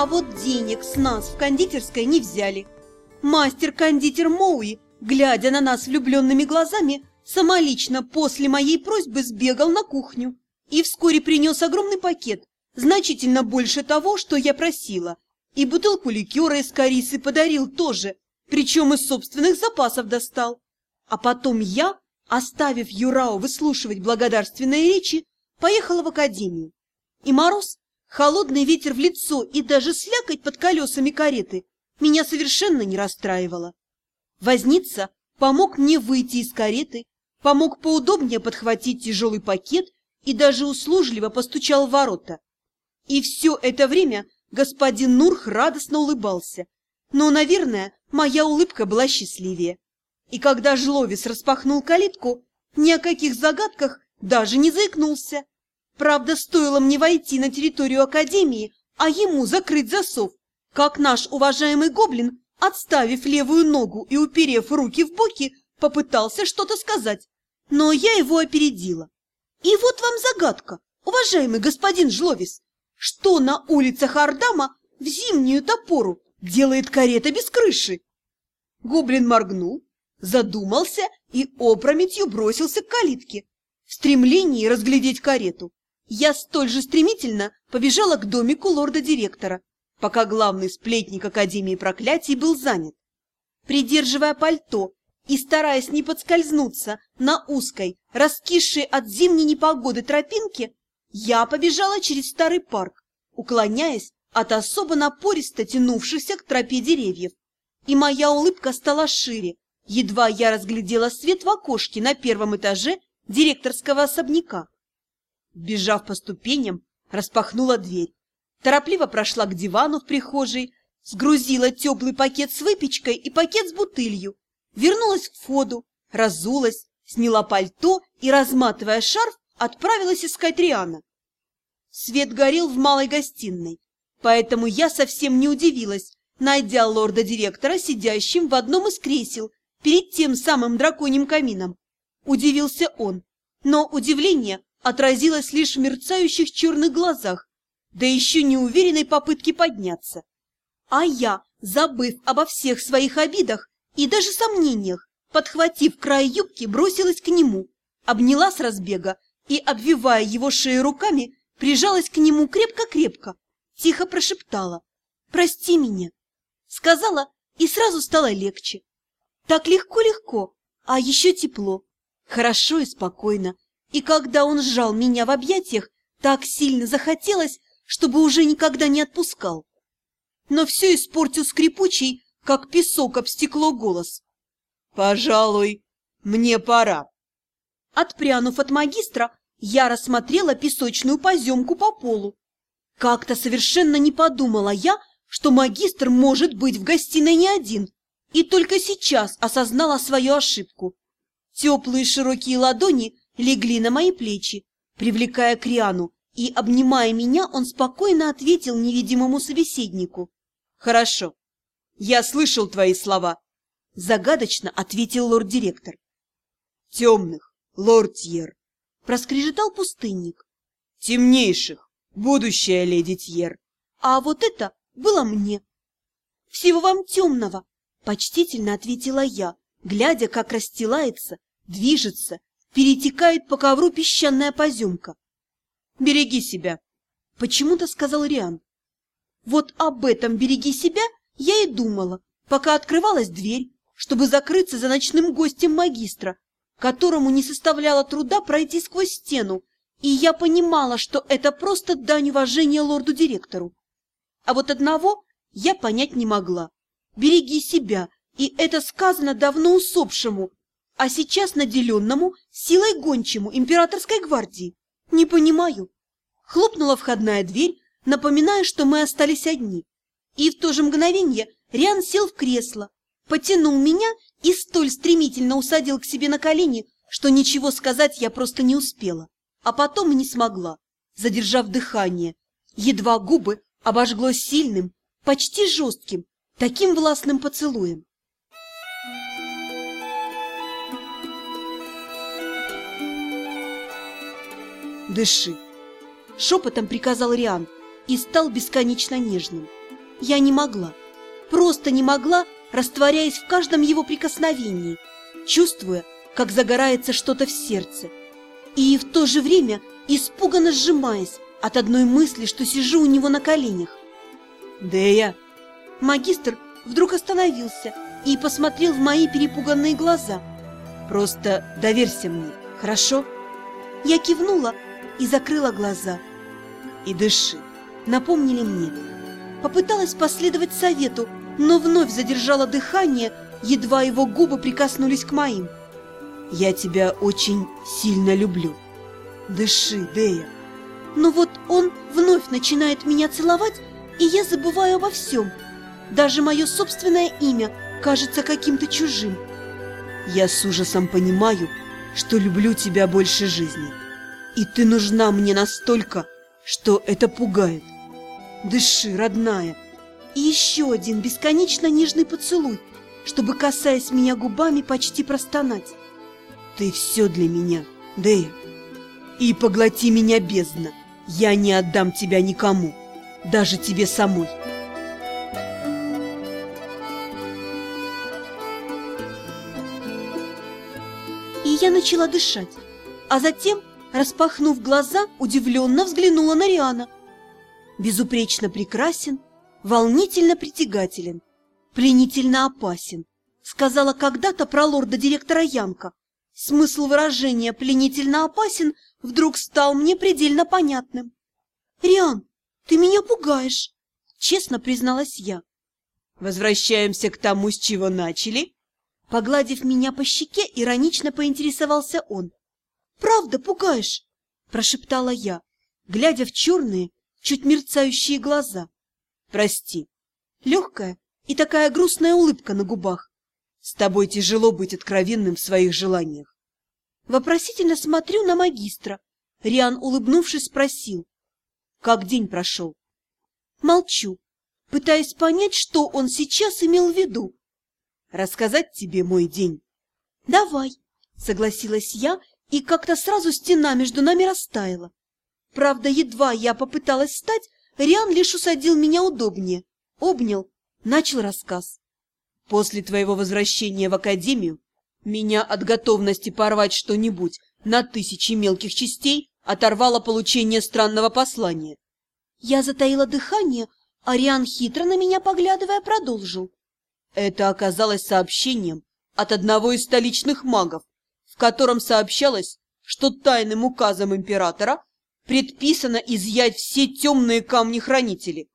А вот денег с нас в кондитерской не взяли. Мастер-кондитер Моуи, глядя на нас влюбленными глазами, самолично после моей просьбы сбегал на кухню и вскоре принес огромный пакет, значительно больше того, что я просила, и бутылку ликера из корисы подарил тоже, причем из собственных запасов достал. А потом я, оставив Юрао выслушивать благодарственные речи, поехала в академию. И мороз, холодный ветер в лицо и даже слякоть под колесами кареты меня совершенно не расстраивало. Возница помог мне выйти из кареты, помог поудобнее подхватить тяжелый пакет и даже услужливо постучал в ворота. И все это время господин Нурх радостно улыбался. Но, наверное, моя улыбка была счастливее. И когда Жловис распахнул калитку, ни о каких загадках даже не заикнулся. Правда, стоило мне войти на территорию Академии, а ему закрыть засов, как наш уважаемый гоблин, отставив левую ногу и уперев руки в боки, попытался что-то сказать. Но я его опередила. И вот вам загадка, уважаемый господин Жловис. Что на улицах Ардама в зимнюю топору делает карета без крыши? Гоблин моргнул, задумался и опрометью бросился к калитке в стремлении разглядеть карету. Я столь же стремительно побежала к домику лорда-директора, пока главный сплетник Академии проклятий был занят. Придерживая пальто и стараясь не подскользнуться на узкой, раскисшей от зимней непогоды тропинке, я побежала через старый парк, уклоняясь от особо напористо тянувшихся к тропе деревьев. И моя улыбка стала шире, едва я разглядела свет в окошке на первом этаже директорского особняка. Бежав по ступеням, распахнула дверь, торопливо прошла к дивану в прихожей, сгрузила теплый пакет с выпечкой и пакет с бутылью, вернулась к входу, разулась, сняла пальто и, разматывая шарф, отправилась искать Риана. Свет горел в малой гостиной, поэтому я совсем не удивилась, найдя лорда-директора сидящим в одном из кресел перед тем самым драконьим камином. Удивился он, но удивление отразилось лишь в мерцающих черных глазах, да еще неуверенной попытке подняться. А я, забыв обо всех своих обидах и даже сомнениях, подхватив край юбки, бросилась к нему, обняла с разбега и, обвивая его шею руками, прижалась к нему крепко-крепко, тихо прошептала «Прости меня!» Сказала, и сразу стало легче. Так легко-легко, а еще тепло, хорошо и спокойно. И когда он сжал меня в объятиях, так сильно захотелось, чтобы уже никогда не отпускал. Но все испортил скрипучий, как песок об стекло голос. «Пожалуй, мне пора». Отпрянув от магистра, я рассмотрела песочную поземку по полу. Как-то совершенно не подумала я, что магистр может быть в гостиной не один, и только сейчас осознала свою ошибку. Теплые широкие ладони легли на мои плечи, привлекая к Риану, и, обнимая меня, он спокойно ответил невидимому собеседнику. «Хорошо, я слышал твои слова», — загадочно ответил лорд-директор. «Темных, лорд Тьер, проскрежетал пустынник. Темнейших, будущая леди Тьер. А вот это было мне. Всего вам темного, почтительно ответила я, глядя, как расстилается, движется, перетекает по ковру песчаная поземка. Береги себя, почему-то сказал Риан. Вот об этом береги себя я и думала, пока открывалась дверь, чтобы закрыться за ночным гостем магистра, которому не составляло труда пройти сквозь стену, и я понимала, что это просто дань уважения лорду-директору. А вот одного я понять не могла. Береги себя, и это сказано давно усопшему, а сейчас наделенному силой гончему императорской гвардии. Не понимаю. Хлопнула входная дверь, напоминая, что мы остались одни. И в то же мгновение Риан сел в кресло, потянул меня и столь стремительно усадил к себе на колени, что ничего сказать я просто не успела, а потом и не смогла, задержав дыхание. Едва губы обожгло сильным, почти жестким, таким властным поцелуем. «Дыши!» — шепотом приказал Риан и стал бесконечно нежным. Я не могла, просто не могла, растворяясь в каждом его прикосновении, чувствуя, как загорается что-то в сердце, и в то же время испуганно сжимаясь от одной мысли, что сижу у него на коленях. «Дея!» Магистр вдруг остановился и посмотрел в мои перепуганные глаза. «Просто доверься мне, хорошо?» Я кивнула и закрыла глаза. «И дыши», напомнили мне. Попыталась последовать совету, но вновь задержала дыхание, едва его губы прикоснулись к моим. «Я тебя очень сильно люблю. Дыши, Дея». Но вот он вновь начинает меня целовать, и я забываю обо всем. Даже мое собственное имя кажется каким-то чужим. Я с ужасом понимаю, что люблю тебя больше жизни. И ты нужна мне настолько, что это пугает. Дыши, родная. И еще один бесконечно нежный поцелуй, чтобы, касаясь меня губами, почти простонать. Ты все для меня, Дэя. И поглоти меня бездна. Я не отдам тебя никому, даже тебе самой. И я начала дышать, а затем, распахнув глаза, удивленно взглянула на Риана. Безупречно прекрасен, волнительно притягателен, пленительно опасен, сказала когда-то про лорда-директора Янка. Смысл выражения «пленительно опасен» вдруг стал мне предельно понятным. «Риан, ты меня пугаешь!» — честно призналась я. «Возвращаемся к тому, с чего начали?» Погладив меня по щеке, иронично поинтересовался он. «Правда пугаешь?» — прошептала я, глядя в черные, чуть мерцающие глаза. «Прости». Легкая и такая грустная улыбка на губах. «С тобой тяжело быть откровенным в своих желаниях». Вопросительно смотрю на магистра. Риан, улыбнувшись, спросил. «Как день прошел?» Молчу, пытаясь понять, что он сейчас имел в виду. «Рассказать тебе мой день?» «Давай», — согласилась я, и как-то сразу стена между нами растаяла. Правда, едва я попыталась встать, Риан лишь усадил меня удобнее, обнял, начал рассказ. После твоего возвращения в академию меня от готовности порвать что-нибудь на тысячи мелких частей оторвало получение странного послания. Я затаила дыхание, а Риан, хитро на меня поглядывая, продолжил. Это оказалось сообщением от одного из столичных магов, котором сообщалось, что тайным указом императора предписано изъять все темные камни-хранители.